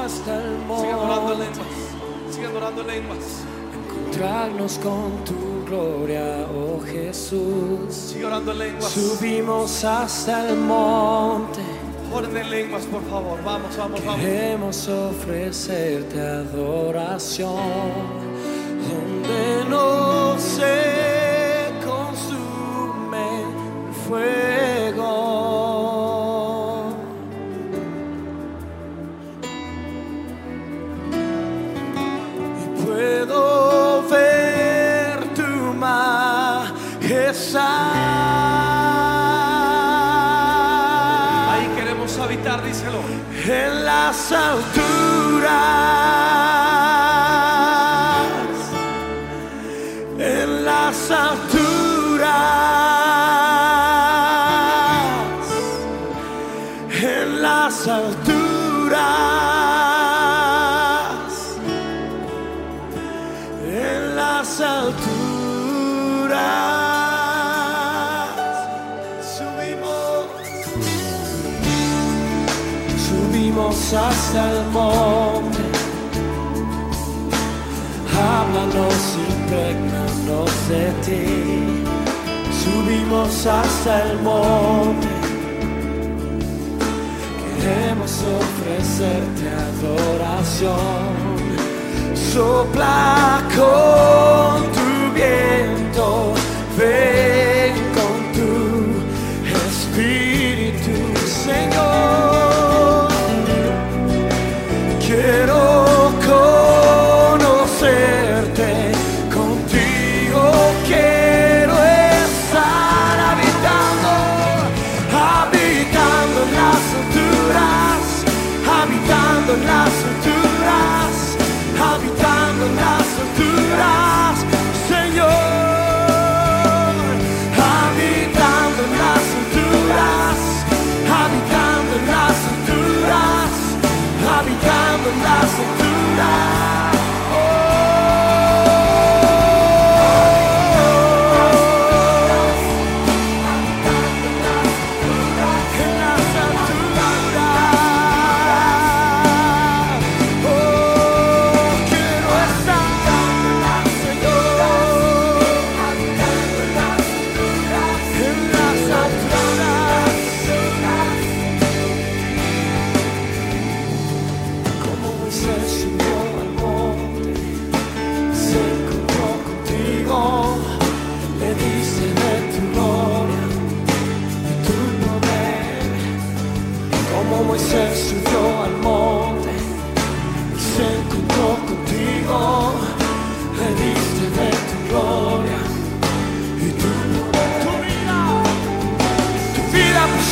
hasta el Sigan orando en monte, lenguas. Sigan orando en lenguas. encontrarnos con tu gloria, oh Jesús. Sigan orando en lenguas. Subimos hasta el monte, Oren en lenguas, por favor. Vamos, vamos, vamos. queremos ofrecerte adoración, donde no se consume el fuego. Ahí queremos habitar, díselo. en las alturas, en las alturas, en las alturas, subimos hasta el monte, háblanos, impregnanos de ti. Subimos hasta el monte, queremos ofrecerte adoración. Sopla con habitando en las alturas.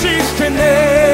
She's en.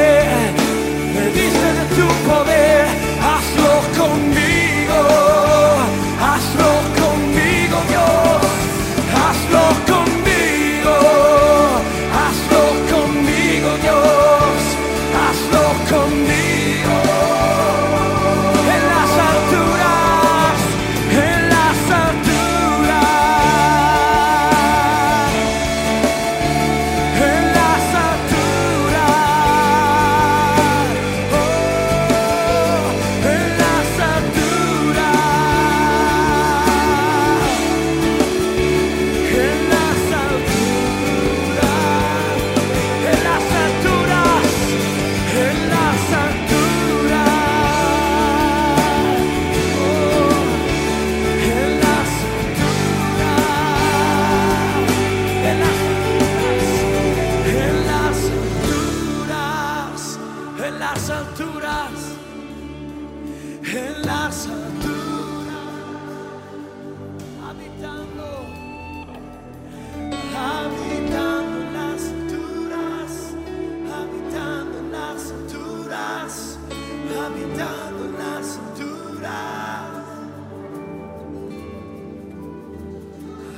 Habitando en las alturas,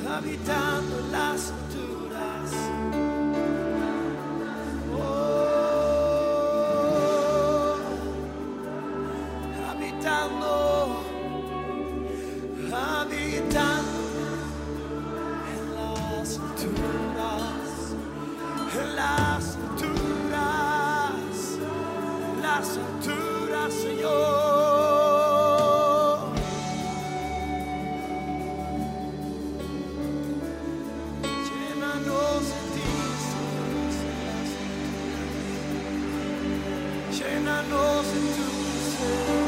habitando en las alturas. Chain that knows it to the.